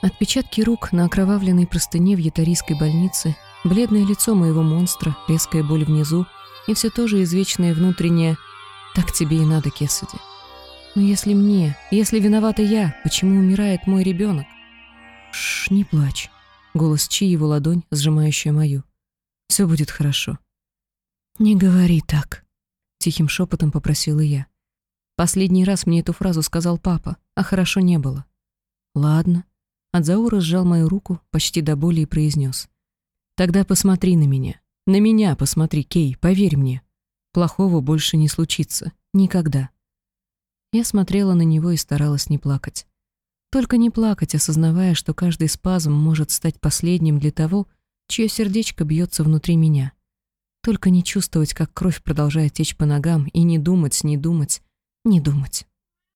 Отпечатки рук на окровавленной простыне в ятарийской больнице, бледное лицо моего монстра, резкая боль внизу и все то же извечное внутреннее «так тебе и надо, Кесади». Но если мне, если виновата я, почему умирает мой ребенок? Шш, не плачь. Голос Чи, его ладонь, сжимающая мою. Все будет хорошо. Не говори так. Тихим шепотом попросила я. Последний раз мне эту фразу сказал папа, а хорошо не было. Ладно. Адзаура сжал мою руку почти до боли и произнес. Тогда посмотри на меня. На меня посмотри, Кей, поверь мне. Плохого больше не случится. Никогда. Я смотрела на него и старалась не плакать. Только не плакать, осознавая, что каждый спазм может стать последним для того, чье сердечко бьется внутри меня. Только не чувствовать, как кровь продолжает течь по ногам, и не думать, не думать, не думать.